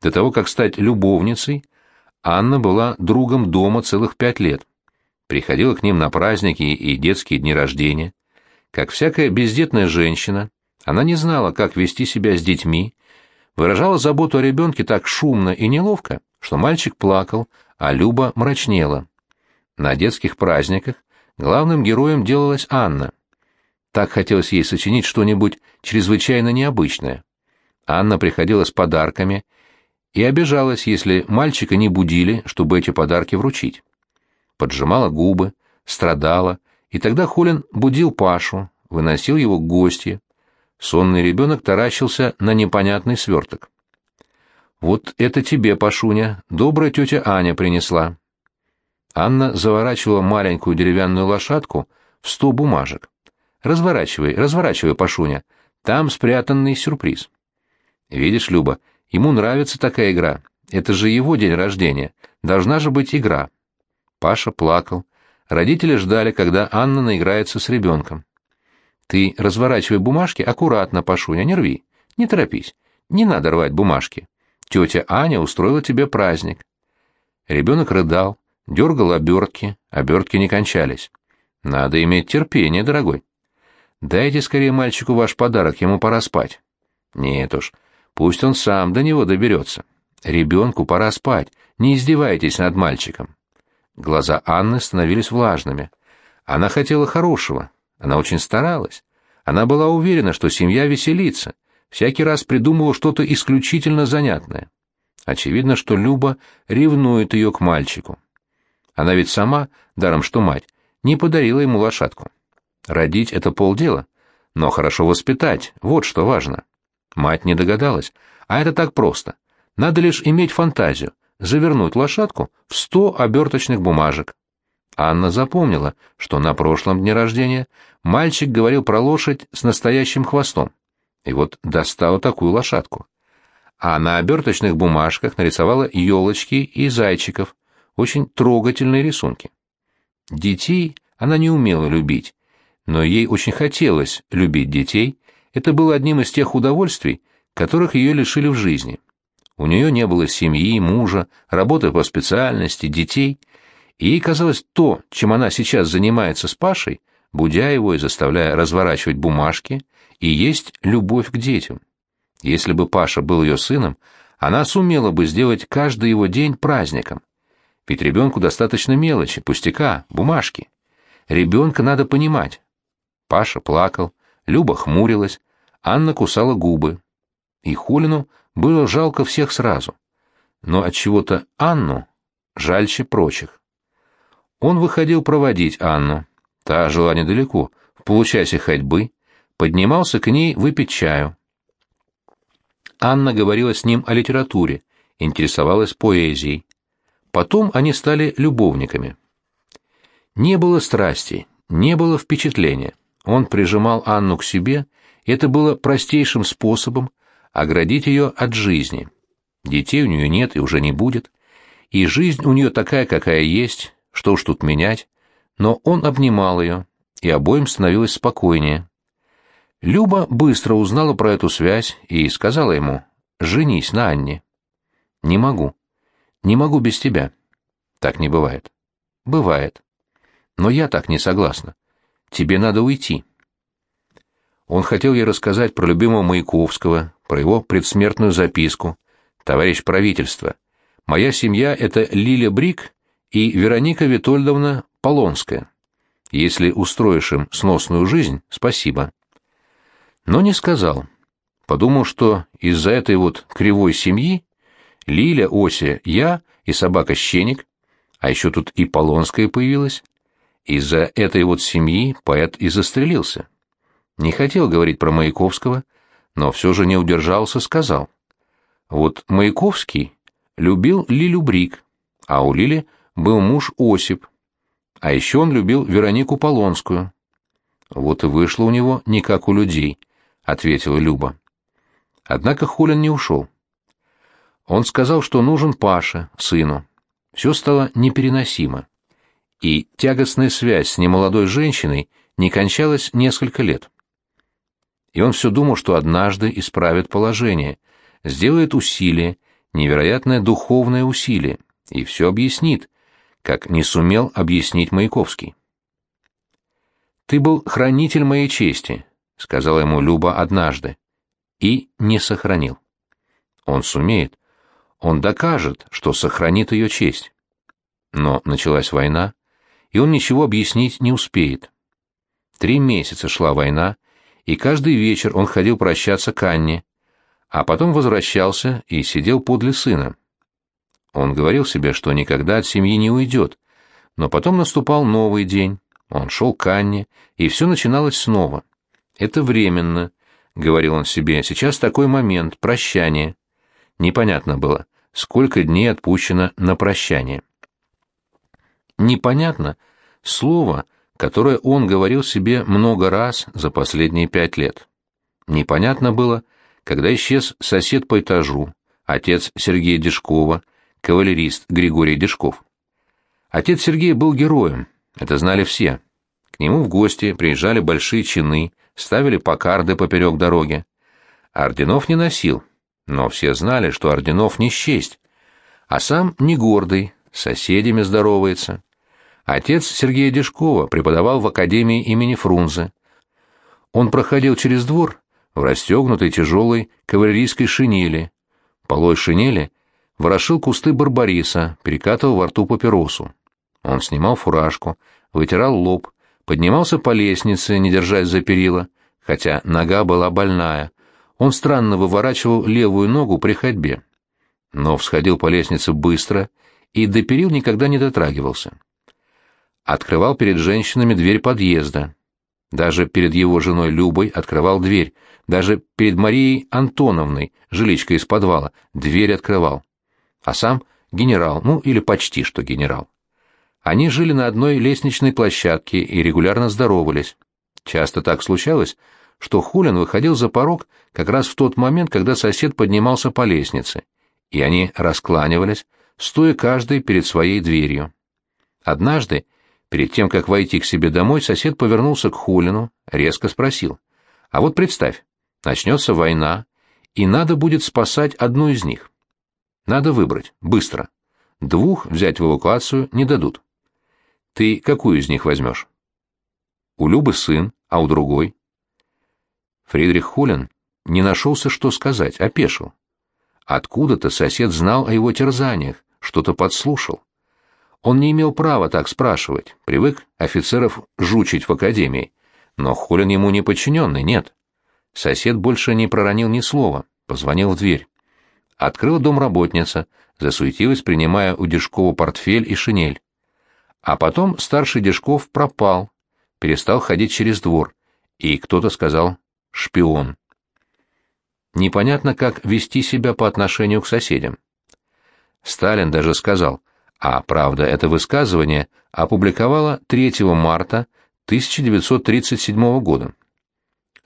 До того, как стать любовницей, Анна была другом дома целых пять лет. Приходила к ним на праздники и детские дни рождения. Как всякая бездетная женщина, она не знала, как вести себя с детьми, выражала заботу о ребенке так шумно и неловко, что мальчик плакал, а Люба мрачнела. На детских праздниках главным героем делалась Анна. Так хотелось ей сочинить что-нибудь чрезвычайно необычное. Анна приходила с подарками и обижалась, если мальчика не будили, чтобы эти подарки вручить. Поджимала губы, страдала, и тогда Холин будил Пашу, выносил его к гости. Сонный ребенок таращился на непонятный сверток. «Вот это тебе, Пашуня, добрая тетя Аня принесла». Анна заворачивала маленькую деревянную лошадку в сто бумажек. «Разворачивай, разворачивай, Пашуня, там спрятанный сюрприз». «Видишь, Люба, ему нравится такая игра. Это же его день рождения. Должна же быть игра». Паша плакал. Родители ждали, когда Анна наиграется с ребенком. «Ты разворачивай бумажки аккуратно, Пашуня, не рви. Не торопись. Не надо рвать бумажки. Тетя Аня устроила тебе праздник». Ребенок рыдал, дергал обертки, обертки не кончались. «Надо иметь терпение, дорогой. Дайте скорее мальчику ваш подарок, ему пора спать». «Нет уж, пусть он сам до него доберется. Ребенку пора спать, не издевайтесь над мальчиком». Глаза Анны становились влажными. Она хотела хорошего, она очень старалась. Она была уверена, что семья веселится, всякий раз придумывала что-то исключительно занятное. Очевидно, что Люба ревнует ее к мальчику. Она ведь сама, даром что мать, не подарила ему лошадку. Родить — это полдела, но хорошо воспитать — вот что важно. Мать не догадалась, а это так просто. Надо лишь иметь фантазию, завернуть лошадку в сто оберточных бумажек. Анна запомнила, что на прошлом дне рождения мальчик говорил про лошадь с настоящим хвостом. И вот достала такую лошадку. А на оберточных бумажках нарисовала елочки и зайчиков, очень трогательные рисунки. Детей она не умела любить, но ей очень хотелось любить детей, это было одним из тех удовольствий, которых ее лишили в жизни. У нее не было семьи, мужа, работы по специальности, детей, и ей казалось то, чем она сейчас занимается с Пашей, будя его и заставляя разворачивать бумажки, и есть любовь к детям. Если бы Паша был ее сыном, она сумела бы сделать каждый его день праздником. Ведь ребенку достаточно мелочи, пустяка, бумажки. Ребенка надо понимать. Паша плакал, Люба хмурилась, Анна кусала губы. И Хулину было жалко всех сразу. Но от чего то Анну жальче прочих. Он выходил проводить Анну. Та жила недалеко, в получасе ходьбы, поднимался к ней выпить чаю. Анна говорила с ним о литературе, интересовалась поэзией. Потом они стали любовниками. Не было страсти, не было впечатления. Он прижимал Анну к себе, и это было простейшим способом оградить ее от жизни. Детей у нее нет и уже не будет, и жизнь у нее такая, какая есть, что уж тут менять, но он обнимал ее, и обоим становилось спокойнее. Люба быстро узнала про эту связь и сказала ему «Женись на Анне». «Не могу. Не могу без тебя». «Так не бывает». «Бывает. Но я так не согласна. Тебе надо уйти». Он хотел ей рассказать про любимого Маяковского, про его предсмертную записку. «Товарищ правительства, моя семья — это Лиля Брик и Вероника Витольдовна Полонская. Если устроишь им сносную жизнь, спасибо». Но не сказал. Подумал, что из-за этой вот кривой семьи Лиля, Ося, я и собака Щеник, а еще тут и Полонская появилась, из-за этой вот семьи поэт и застрелился. Не хотел говорить про Маяковского, но все же не удержался, сказал. Вот Маяковский любил Лилю Брик, а у Лили был муж Осип, а еще он любил Веронику Полонскую. Вот и вышло у него не как у людей, ответила Люба. Однако Хулин не ушел. Он сказал, что нужен Паше, сыну. Все стало непереносимо. И тягостная связь с немолодой женщиной не кончалась несколько лет и он все думал, что однажды исправит положение, сделает усилие, невероятное духовное усилие и все объяснит, как не сумел объяснить Маяковский. «Ты был хранитель моей чести», — сказала ему Люба однажды, и не сохранил. Он сумеет, он докажет, что сохранит ее честь. Но началась война, и он ничего объяснить не успеет. Три месяца шла война, и каждый вечер он ходил прощаться к Анне, а потом возвращался и сидел подле сына. Он говорил себе, что никогда от семьи не уйдет, но потом наступал новый день, он шел к Анне, и все начиналось снова. «Это временно», — говорил он себе, — «сейчас такой момент, прощание». Непонятно было, сколько дней отпущено на прощание. Непонятно слово, которое он говорил себе много раз за последние пять лет. Непонятно было, когда исчез сосед по этажу, отец Сергея Дежкова, кавалерист Григорий Дежков. Отец Сергея был героем, это знали все. К нему в гости приезжали большие чины, ставили покарды поперек дороги. Орденов не носил, но все знали, что орденов не счесть. А сам не гордый, с соседями здоровается. Отец Сергея Дежкова преподавал в академии имени Фрунзе. Он проходил через двор в расстегнутой тяжелой кавалерийской шинели. Полой шинели ворошил кусты барбариса, перекатывал во рту папиросу. Он снимал фуражку, вытирал лоб, поднимался по лестнице, не держась за перила, хотя нога была больная. Он странно выворачивал левую ногу при ходьбе. Но всходил по лестнице быстро и до перил никогда не дотрагивался. Открывал перед женщинами дверь подъезда. Даже перед его женой Любой открывал дверь, даже перед Марией Антоновной, жиличкой из подвала, дверь открывал. А сам генерал, ну или почти что генерал. Они жили на одной лестничной площадке и регулярно здоровались. Часто так случалось, что Хулин выходил за порог как раз в тот момент, когда сосед поднимался по лестнице, и они раскланивались, стоя каждый перед своей дверью. Однажды, перед тем, как войти к себе домой, сосед повернулся к Хулину, резко спросил. «А вот представь, Начнется война, и надо будет спасать одну из них. Надо выбрать, быстро. Двух взять в эвакуацию не дадут. Ты какую из них возьмешь? У Любы сын, а у другой? Фридрих Хулин не нашелся, что сказать, опешил. Откуда-то сосед знал о его терзаниях, что-то подслушал. Он не имел права так спрашивать, привык офицеров жучить в академии, но Хулин ему не подчиненный, нет. Сосед больше не проронил ни слова, позвонил в дверь. Открыла домработница, засуетилась, принимая у Дежкова портфель и шинель. А потом старший Дежков пропал, перестал ходить через двор, и кто-то сказал «шпион». Непонятно, как вести себя по отношению к соседям. Сталин даже сказал, а правда, это высказывание опубликовала 3 марта 1937 года.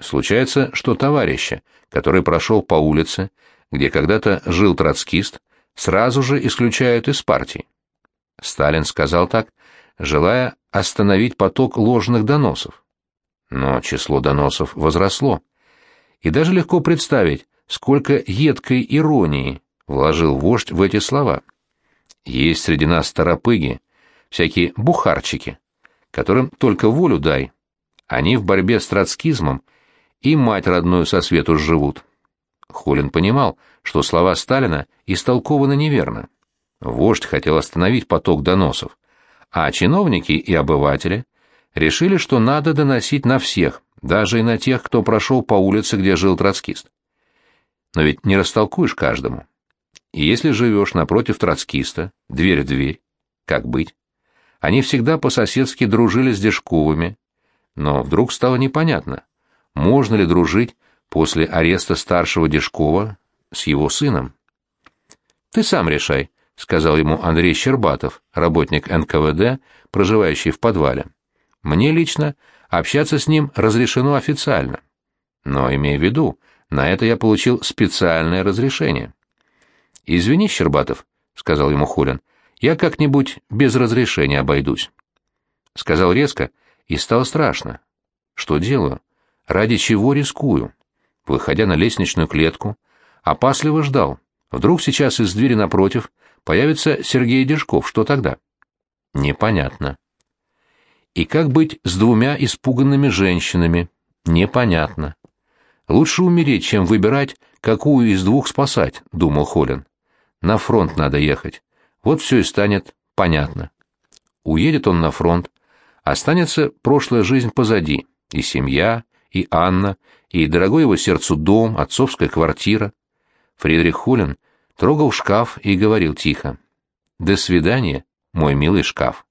Случается, что товарища, который прошел по улице, где когда-то жил троцкист, сразу же исключают из партии. Сталин сказал так, желая остановить поток ложных доносов. Но число доносов возросло. И даже легко представить, сколько едкой иронии вложил вождь в эти слова. Есть среди нас старопыги, всякие бухарчики, которым только волю дай. Они в борьбе с троцкизмом и мать родную со свету живут. Холин понимал, что слова Сталина истолкованы неверно. Вождь хотел остановить поток доносов, а чиновники и обыватели решили, что надо доносить на всех, даже и на тех, кто прошел по улице, где жил троцкист. Но ведь не растолкуешь каждому. И если живешь напротив троцкиста, дверь в дверь, как быть? Они всегда по-соседски дружили с Дежковыми, но вдруг стало непонятно, можно ли дружить после ареста старшего Дежкова с его сыном. «Ты сам решай», — сказал ему Андрей Щербатов, работник НКВД, проживающий в подвале. «Мне лично общаться с ним разрешено официально. Но, имея в виду, на это я получил специальное разрешение». «Извини, Щербатов», — сказал ему Хулин, — «я как-нибудь без разрешения обойдусь». Сказал резко, и стало страшно. «Что делаю? Ради чего рискую? Выходя на лестничную клетку, опасливо ждал, Вдруг сейчас из двери напротив появится Сергей Дежков, что тогда? Непонятно. И как быть с двумя испуганными женщинами? Непонятно. Лучше умереть, чем выбирать, какую из двух спасать, думал Холин. На фронт надо ехать. Вот все и станет понятно. Уедет он на фронт, останется прошлая жизнь позади, и семья, и Анна, и дорогой его сердцу дом, отцовская квартира. Фридрих Хулин трогал шкаф и говорил тихо. «До свидания, мой милый шкаф».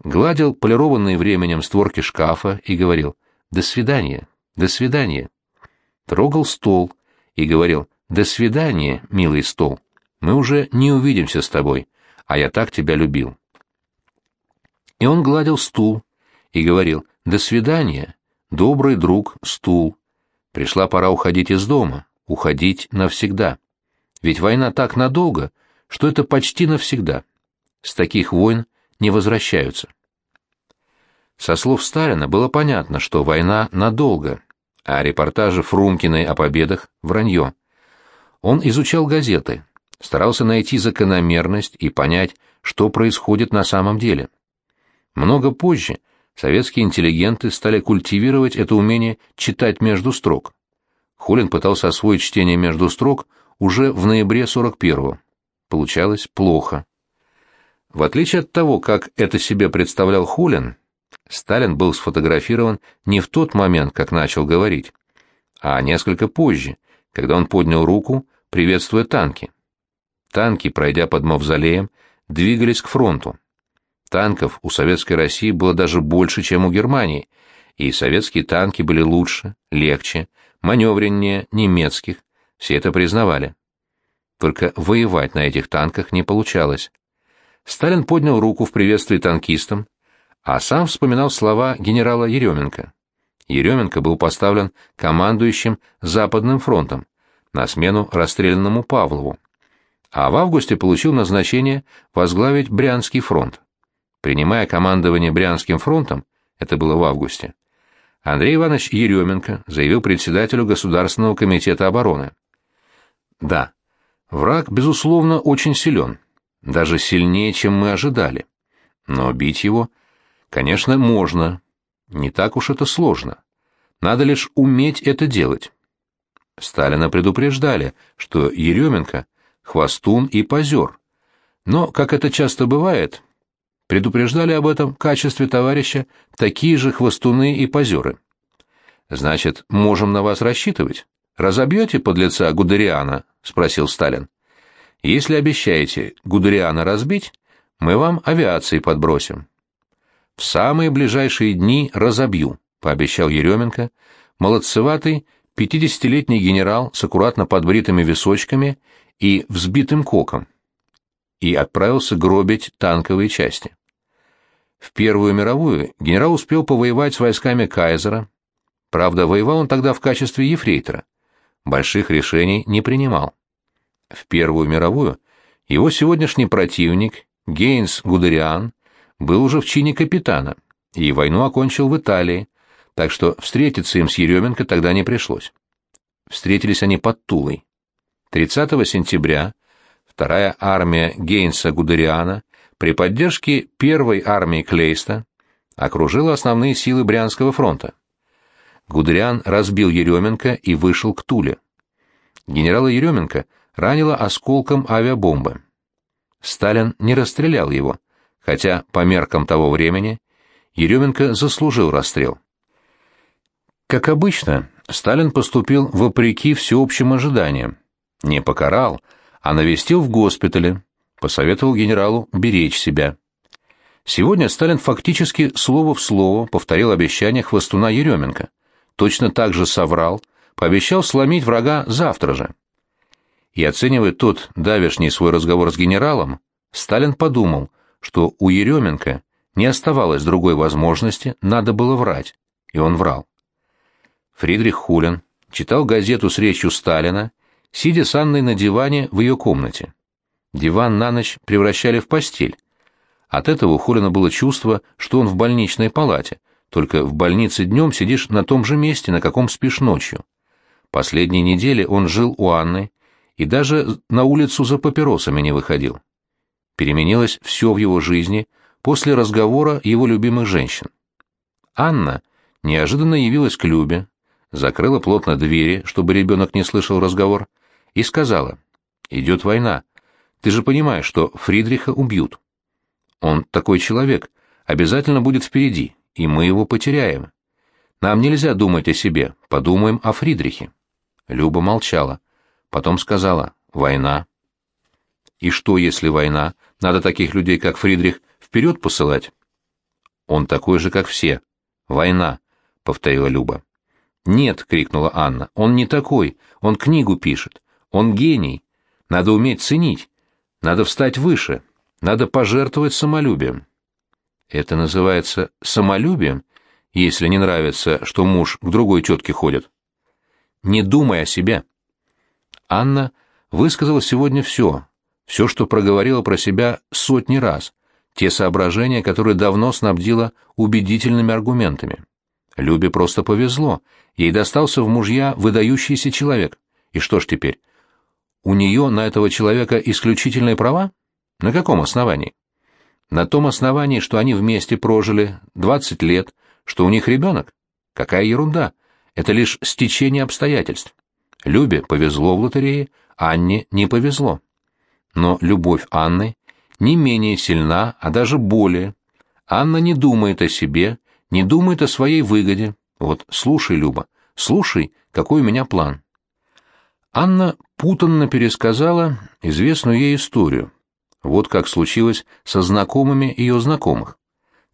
Гладил полированные временем створки шкафа и говорил «До свидания, до свидания». Трогал стол и говорил «До свидания, милый стол. Мы уже не увидимся с тобой, а я так тебя любил». И он гладил стул и говорил «До свидания, добрый друг, стул». Пришла пора уходить из дома, уходить навсегда. Ведь война так надолго, что это почти навсегда. С таких войн не возвращаются. Со слов Сталина было понятно, что война надолго, а репортажи Фрумкиной о победах — вранье. Он изучал газеты, старался найти закономерность и понять, что происходит на самом деле. Много позже советские интеллигенты стали культивировать это умение читать между строк. Хулин пытался освоить чтение между строк уже в ноябре 41-го. Получалось плохо. В отличие от того, как это себе представлял Хулин, Сталин был сфотографирован не в тот момент, как начал говорить, а несколько позже, когда он поднял руку, приветствуя танки. Танки, пройдя под мавзолеем, двигались к фронту. Танков у советской России было даже больше, чем у Германии, и советские танки были лучше, легче, маневреннее немецких, все это признавали. Только воевать на этих танках не получалось. Сталин поднял руку в приветствии танкистам, а сам вспоминал слова генерала Еременко. Еременко был поставлен командующим Западным фронтом на смену расстрелянному Павлову, а в августе получил назначение возглавить Брянский фронт. Принимая командование Брянским фронтом, это было в августе, Андрей Иванович Еременко заявил председателю Государственного комитета обороны. Да, враг, безусловно, очень силен, даже сильнее, чем мы ожидали. Но бить его – Конечно, можно. Не так уж это сложно. Надо лишь уметь это делать. Сталина предупреждали, что Еременко — хвостун и позер. Но, как это часто бывает, предупреждали об этом качестве товарища такие же хвостуны и позеры. «Значит, можем на вас рассчитывать? Разобьете подлеца Гудериана?» — спросил Сталин. «Если обещаете Гудериана разбить, мы вам авиации подбросим». В самые ближайшие дни разобью, пообещал Еременко, молодцеватый пятидесятилетний генерал с аккуратно подбритыми височками и взбитым коком, и отправился гробить танковые части. В Первую мировую генерал успел повоевать с войсками Кайзера. Правда, воевал он тогда в качестве ефрейтора. Больших решений не принимал. В Первую мировую его сегодняшний противник, Гейнс Гудериан, был уже в чине капитана, и войну окончил в Италии, так что встретиться им с Еременко тогда не пришлось. Встретились они под Тулой. 30 сентября вторая армия Гейнса Гудериана при поддержке первой армии Клейста окружила основные силы Брянского фронта. Гудериан разбил Еременко и вышел к Туле. Генерала Еременко ранило осколком авиабомбы. Сталин не расстрелял его, хотя по меркам того времени Еременко заслужил расстрел. Как обычно, Сталин поступил вопреки всеобщим ожиданиям. Не покарал, а навестил в госпитале, посоветовал генералу беречь себя. Сегодня Сталин фактически слово в слово повторил обещание хвостуна Еременко. Точно так же соврал, пообещал сломить врага завтра же. И оценивая тот давешний свой разговор с генералом, Сталин подумал – что у Еременко не оставалось другой возможности, надо было врать, и он врал. Фридрих Хулин читал газету с речью Сталина, сидя с Анной на диване в ее комнате. Диван на ночь превращали в постель. От этого у Хулина было чувство, что он в больничной палате, только в больнице днем сидишь на том же месте, на каком спишь ночью. Последние недели он жил у Анны, и даже на улицу за папиросами не выходил. Переменилось все в его жизни после разговора его любимых женщин. Анна неожиданно явилась к Любе, закрыла плотно двери, чтобы ребенок не слышал разговор, и сказала, «Идет война. Ты же понимаешь, что Фридриха убьют. Он такой человек, обязательно будет впереди, и мы его потеряем. Нам нельзя думать о себе, подумаем о Фридрихе». Люба молчала. Потом сказала «Война». «И что, если война? Надо таких людей, как Фридрих, вперед посылать?» «Он такой же, как все. Война», — повторила Люба. «Нет», — крикнула Анна, — «он не такой, он книгу пишет, он гений. Надо уметь ценить, надо встать выше, надо пожертвовать самолюбием». «Это называется самолюбием, если не нравится, что муж к другой тетке ходит?» «Не думай о себе». Анна высказала сегодня все, все, что проговорила про себя сотни раз, те соображения, которые давно снабдила убедительными аргументами. Любе просто повезло, ей достался в мужья выдающийся человек. И что ж теперь? У нее на этого человека исключительные права? На каком основании? На том основании, что они вместе прожили 20 лет, что у них ребенок? Какая ерунда! Это лишь стечение обстоятельств. Любе повезло в лотерее, Анне не повезло. Но любовь Анны не менее сильна, а даже более. Анна не думает о себе, не думает о своей выгоде. Вот, слушай, Люба, слушай, какой у меня план. Анна путанно пересказала известную ей историю. Вот как случилось со знакомыми ее знакомых.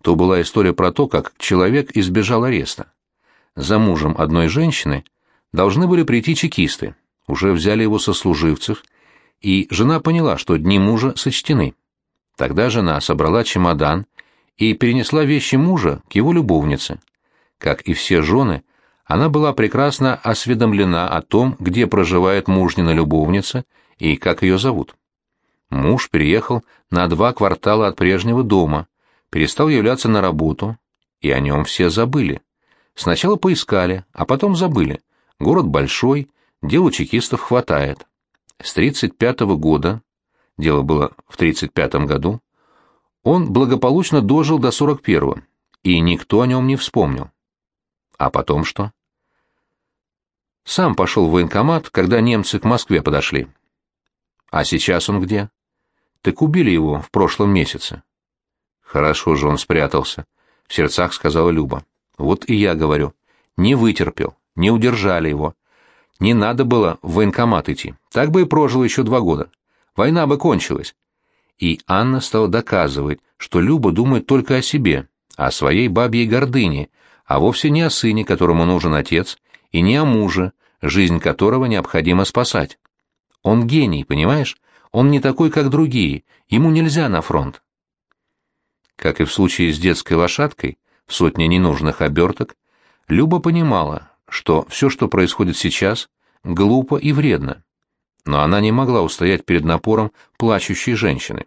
То была история про то, как человек избежал ареста. За мужем одной женщины должны были прийти чекисты, уже взяли его со служивцев, и жена поняла, что дни мужа сочтены. Тогда жена собрала чемодан и перенесла вещи мужа к его любовнице. Как и все жены, она была прекрасно осведомлена о том, где проживает мужнина любовница и как ее зовут. Муж переехал на два квартала от прежнего дома, перестал являться на работу, и о нем все забыли. Сначала поискали, а потом забыли. Город большой, дел у чекистов хватает. С 35 -го года, дело было в 35 году, он благополучно дожил до 41-го, и никто о нем не вспомнил. А потом что? Сам пошел в военкомат, когда немцы к Москве подошли. А сейчас он где? Так убили его в прошлом месяце. Хорошо же он спрятался, в сердцах сказала Люба. Вот и я говорю, не вытерпел, не удержали его. Не надо было в военкомат идти, так бы и прожил еще два года. Война бы кончилась и Анна стала доказывать, что Люба думает только о себе, о своей бабьей гордыне, а вовсе не о сыне, которому нужен отец, и не о муже, жизнь которого необходимо спасать. Он гений, понимаешь? Он не такой, как другие, ему нельзя на фронт. Как и в случае с детской лошадкой, в сотне ненужных оберток, Люба понимала, что все, что происходит сейчас, глупо и вредно но она не могла устоять перед напором плачущей женщины.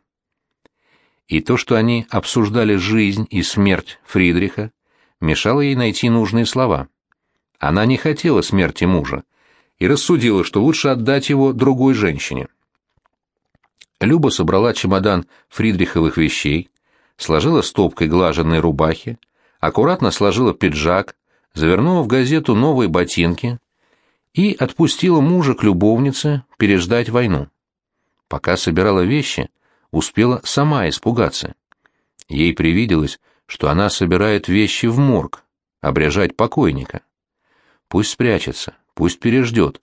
И то, что они обсуждали жизнь и смерть Фридриха, мешало ей найти нужные слова. Она не хотела смерти мужа и рассудила, что лучше отдать его другой женщине. Люба собрала чемодан фридриховых вещей, сложила стопкой глаженной рубахи, аккуратно сложила пиджак, завернула в газету новые ботинки, и отпустила мужа к любовнице переждать войну. Пока собирала вещи, успела сама испугаться. Ей привиделось, что она собирает вещи в морг, обряжать покойника. Пусть спрячется, пусть переждет.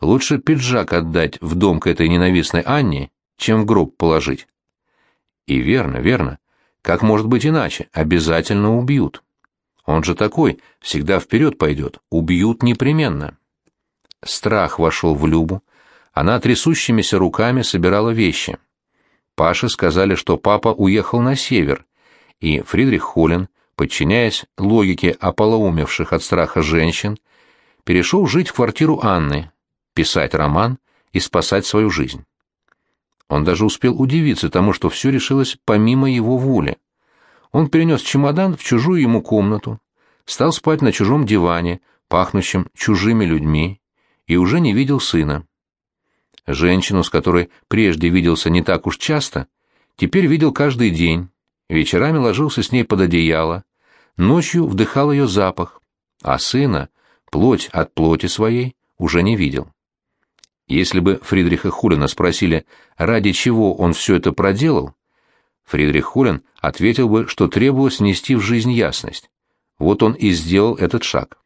Лучше пиджак отдать в дом к этой ненавистной Анне, чем в гроб положить. И верно, верно. Как может быть иначе? Обязательно убьют. Он же такой, всегда вперед пойдет. Убьют непременно. Страх вошел в Любу. Она трясущимися руками собирала вещи. Паше сказали, что папа уехал на север, и Фридрих Холлин, подчиняясь логике ополоумевших от страха женщин, перешел жить в квартиру Анны, писать роман и спасать свою жизнь. Он даже успел удивиться тому, что все решилось помимо его воли. Он перенес чемодан в чужую ему комнату, стал спать на чужом диване, пахнущем чужими людьми, и уже не видел сына. Женщину, с которой прежде виделся не так уж часто, теперь видел каждый день, вечерами ложился с ней под одеяло, ночью вдыхал ее запах, а сына, плоть от плоти своей, уже не видел. Если бы Фридриха Хулина спросили, ради чего он все это проделал, Фридрих Хулин ответил бы, что требовалось нести в жизнь ясность. Вот он и сделал этот шаг.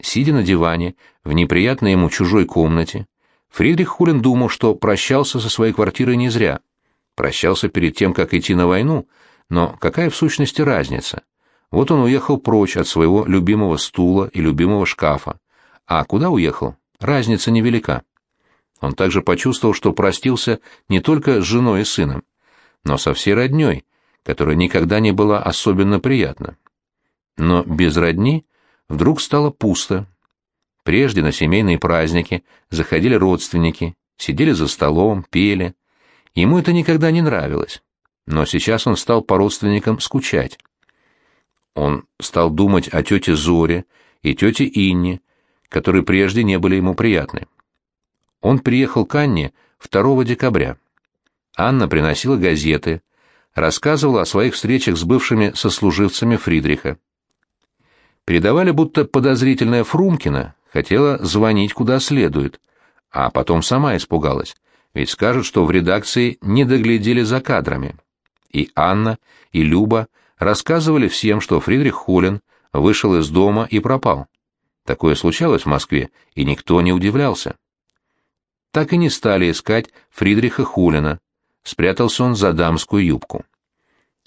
Сидя на диване, в неприятной ему чужой комнате, Фридрих Хулин думал, что прощался со своей квартирой не зря. Прощался перед тем, как идти на войну, но какая в сущности разница? Вот он уехал прочь от своего любимого стула и любимого шкафа. А куда уехал? Разница невелика. Он также почувствовал, что простился не только с женой и сыном, но со всей родней, которая никогда не была особенно приятна. Но без родни вдруг стало пусто. Прежде на семейные праздники заходили родственники, сидели за столом, пели. Ему это никогда не нравилось, но сейчас он стал по родственникам скучать. Он стал думать о тете Зоре и тете Инне, которые прежде не были ему приятны. Он приехал к Анне 2 декабря. Анна приносила газеты, рассказывала о своих встречах с бывшими сослуживцами Фридриха. Передавали, будто подозрительная Фрумкина хотела звонить куда следует, а потом сама испугалась, ведь скажут, что в редакции не доглядели за кадрами. И Анна, и Люба рассказывали всем, что Фридрих Холин вышел из дома и пропал. Такое случалось в Москве, и никто не удивлялся. Так и не стали искать Фридриха Хулина. Спрятался он за дамскую юбку.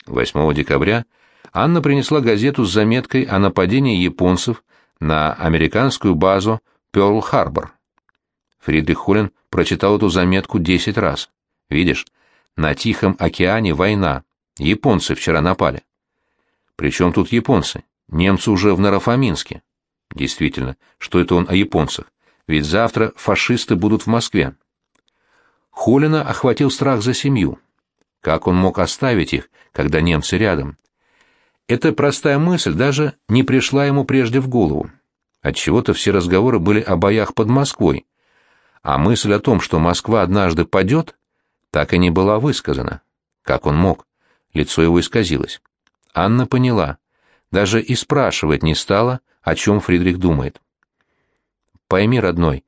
8 декабря Анна принесла газету с заметкой о нападении японцев на американскую базу Пёрл-Харбор. Фридрих Хулин прочитал эту заметку десять раз. Видишь, на Тихом океане война. Японцы вчера напали. Причем тут японцы? Немцы уже в Нарафаминске. Действительно, что это он о японцах? Ведь завтра фашисты будут в Москве. Холина охватил страх за семью. Как он мог оставить их, когда немцы рядом? Эта простая мысль даже не пришла ему прежде в голову. Отчего-то все разговоры были о боях под Москвой, а мысль о том, что Москва однажды падет, так и не была высказана. Как он мог? Лицо его исказилось. Анна поняла. Даже и спрашивать не стала, о чем Фридрих думает. «Пойми, родной,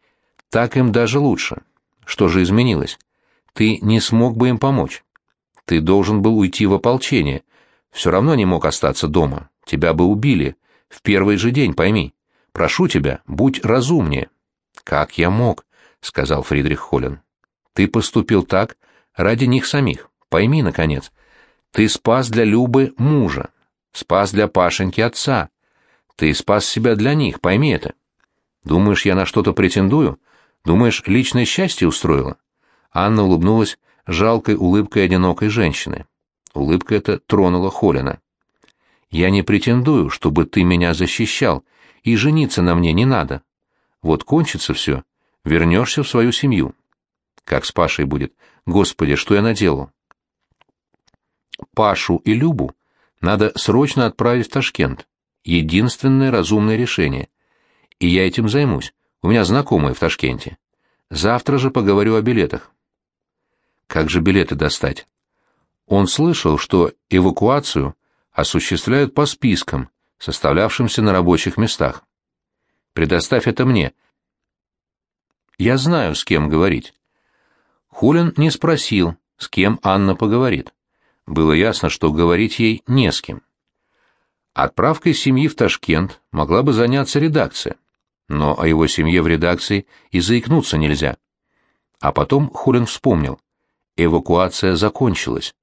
так им даже лучше. Что же изменилось? Ты не смог бы им помочь. Ты должен был уйти в ополчение, все равно не мог остаться дома. Тебя бы убили. В первый же день, пойми. Прошу тебя, будь разумнее». «Как я мог?» — сказал Фридрих Холлен. «Ты поступил так ради них самих. Пойми, наконец. Ты спас для Любы мужа, спас для Пашеньки отца. Ты спас себя для них, пойми это. Думаешь, я на что-то претендую? Думаешь, личное счастье устроила?» Анна улыбнулась жалкой улыбкой одинокой женщины. Улыбка эта тронула Холина. «Я не претендую, чтобы ты меня защищал, и жениться на мне не надо. Вот кончится все, вернешься в свою семью. Как с Пашей будет? Господи, что я наделал?» Пашу и Любу надо срочно отправить в Ташкент. Единственное разумное решение. И я этим займусь. У меня знакомые в Ташкенте. Завтра же поговорю о билетах. Как же билеты достать? Он слышал, что эвакуацию осуществляют по спискам, составлявшимся на рабочих местах. Предоставь это мне. Я знаю, с кем говорить. Хулин не спросил, с кем Анна поговорит. Было ясно, что говорить ей не с кем. Отправкой семьи в Ташкент могла бы заняться редакция, но о его семье в редакции и заикнуться нельзя. А потом Хулин вспомнил. Эвакуация закончилась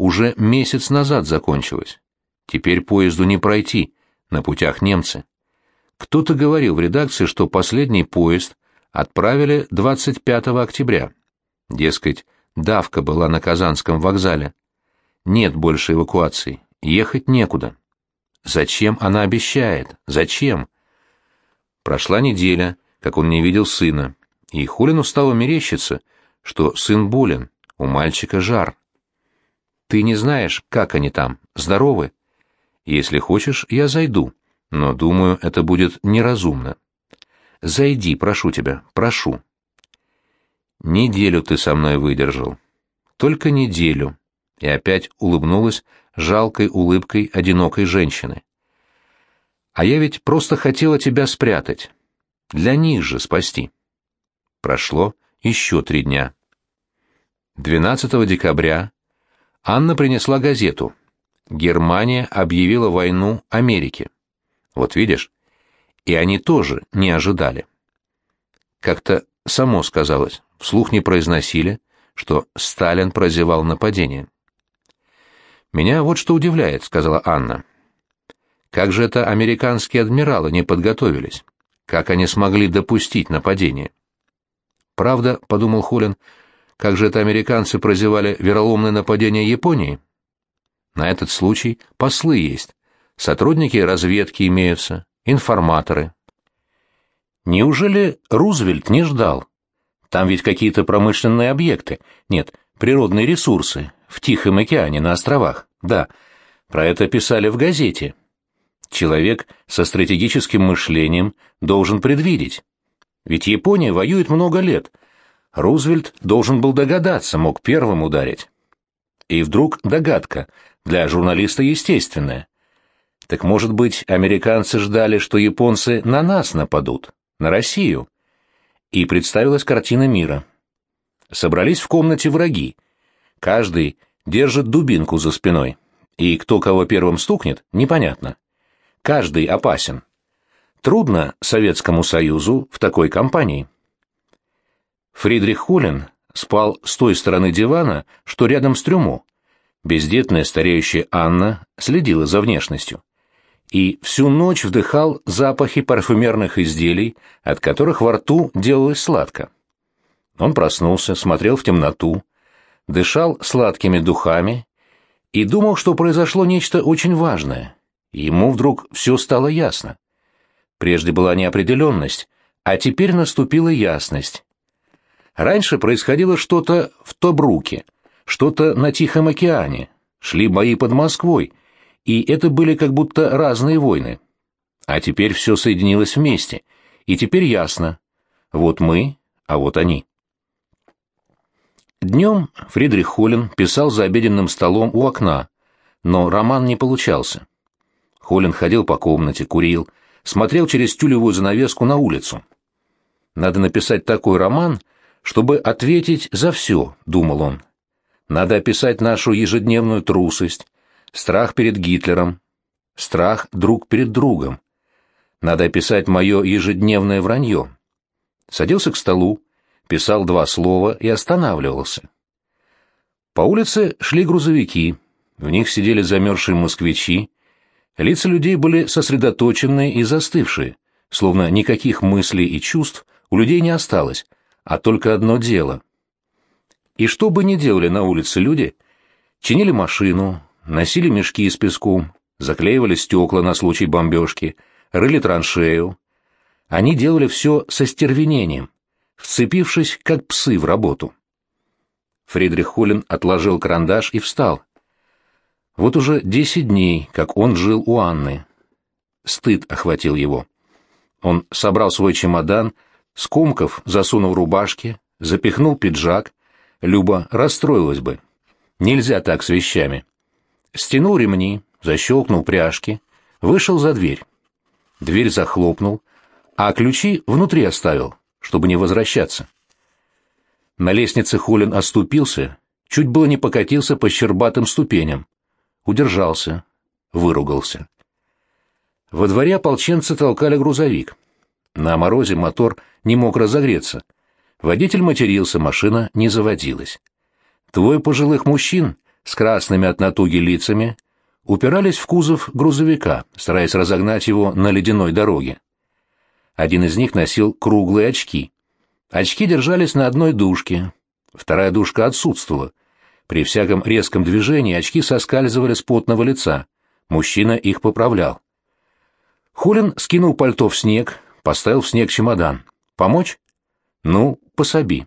уже месяц назад закончилась. Теперь поезду не пройти, на путях немцы. Кто-то говорил в редакции, что последний поезд отправили 25 октября. Дескать, давка была на Казанском вокзале. Нет больше эвакуации, ехать некуда. Зачем она обещает? Зачем? Прошла неделя, как он не видел сына, и Хулину стало мерещиться, что сын болен, у мальчика жар. Ты не знаешь, как они там, здоровы? Если хочешь, я зайду, но, думаю, это будет неразумно. Зайди, прошу тебя, прошу. Неделю ты со мной выдержал. Только неделю. И опять улыбнулась жалкой улыбкой одинокой женщины. А я ведь просто хотела тебя спрятать. Для них же спасти. Прошло еще три дня. 12 декабря Анна принесла газету. Германия объявила войну Америке. Вот видишь? И они тоже не ожидали. Как-то само сказалось, вслух не произносили, что Сталин прозевал нападение. «Меня вот что удивляет», — сказала Анна. «Как же это американские адмиралы не подготовились? Как они смогли допустить нападение?» «Правда», — подумал Хулин, — «как же это американцы прозевали вероломное нападение Японии?» «На этот случай послы есть, сотрудники разведки имеются, информаторы». Неужели Рузвельт не ждал? Там ведь какие-то промышленные объекты. Нет, природные ресурсы. В Тихом океане, на островах. Да, про это писали в газете. Человек со стратегическим мышлением должен предвидеть. Ведь Япония воюет много лет. Рузвельт должен был догадаться, мог первым ударить. И вдруг догадка, для журналиста естественная. Так может быть, американцы ждали, что японцы на нас нападут, на Россию? и представилась картина мира. Собрались в комнате враги. Каждый держит дубинку за спиной, и кто кого первым стукнет, непонятно. Каждый опасен. Трудно Советскому Союзу в такой компании. Фридрих Хулин спал с той стороны дивана, что рядом с трюмо. Бездетная стареющая Анна следила за внешностью и всю ночь вдыхал запахи парфюмерных изделий, от которых во рту делалось сладко. Он проснулся, смотрел в темноту, дышал сладкими духами и думал, что произошло нечто очень важное. Ему вдруг все стало ясно. Прежде была неопределенность, а теперь наступила ясность. Раньше происходило что-то в Тобруке, что-то на Тихом океане, шли бои под Москвой, и это были как будто разные войны. А теперь все соединилось вместе, и теперь ясно. Вот мы, а вот они. Днем Фридрих Холлин писал за обеденным столом у окна, но роман не получался. Холлин ходил по комнате, курил, смотрел через тюлевую занавеску на улицу. «Надо написать такой роман, чтобы ответить за все», — думал он. «Надо описать нашу ежедневную трусость, страх перед Гитлером, страх друг перед другом. Надо описать мое ежедневное вранье. Садился к столу, писал два слова и останавливался. По улице шли грузовики, в них сидели замерзшие москвичи, лица людей были сосредоточенные и застывшие, словно никаких мыслей и чувств у людей не осталось, а только одно дело. И что бы ни делали на улице люди, чинили машину, носили мешки с песком, заклеивали стекла на случай бомбежки, рыли траншею. Они делали все со стервенением, вцепившись, как псы, в работу. Фридрих Холлин отложил карандаш и встал. Вот уже десять дней, как он жил у Анны. Стыд охватил его. Он собрал свой чемодан, скомков засунул рубашки, запихнул пиджак. Люба расстроилась бы. Нельзя так с вещами стянул ремни, защелкнул пряжки, вышел за дверь. Дверь захлопнул, а ключи внутри оставил, чтобы не возвращаться. На лестнице Холин оступился, чуть было не покатился по щербатым ступеням. Удержался, выругался. Во дворе ополченцы толкали грузовик. На морозе мотор не мог разогреться. Водитель матерился, машина не заводилась. Двое пожилых мужчин с красными от натуги лицами упирались в кузов грузовика, стараясь разогнать его на ледяной дороге. Один из них носил круглые очки. Очки держались на одной дужке, вторая дужка отсутствовала. При всяком резком движении очки соскальзывали с потного лица. Мужчина их поправлял. Хулин скинул пальто в снег, поставил в снег чемодан. «Помочь?» «Ну, пособи».